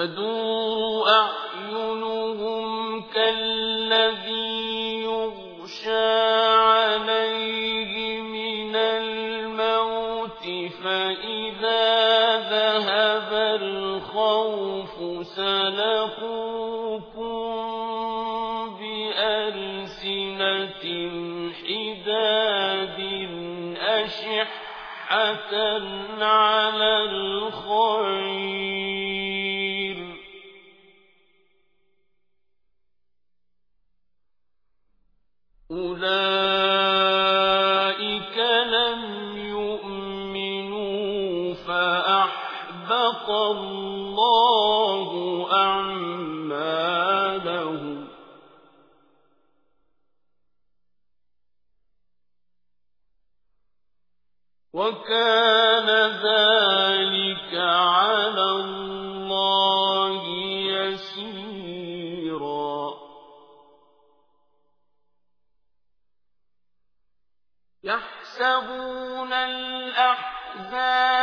تدور أعينهم كالذي يغشى عليه من الموت فإذا ذهب الخوف سلقوكم بألسنة حداد أشحة على الخير. أَحْبَطَ اللَّهُ أَعْمَالَهُ وَكَانَ ذَلِكَ عَلَى اللَّهِ يَسِيرًا. يَحْسَبُونَ الْأَحْزَابَ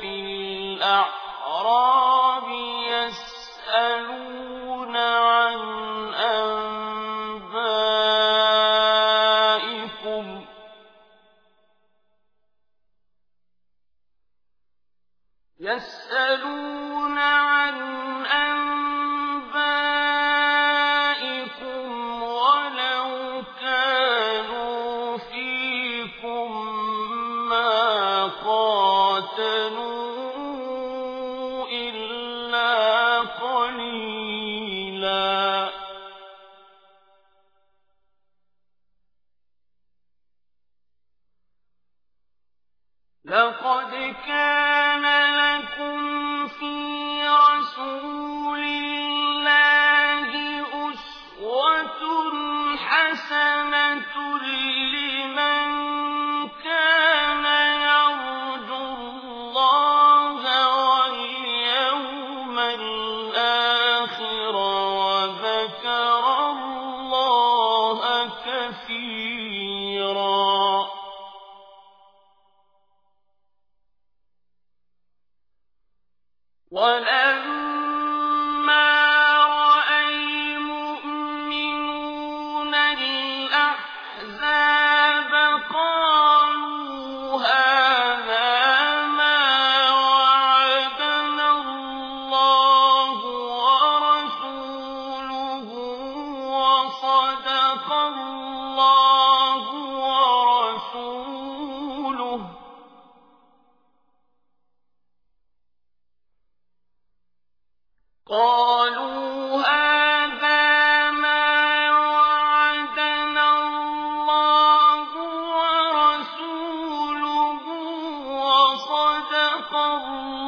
في الأعلى قالوا هذا ما وعدنا الله ورسوله وصدق الله.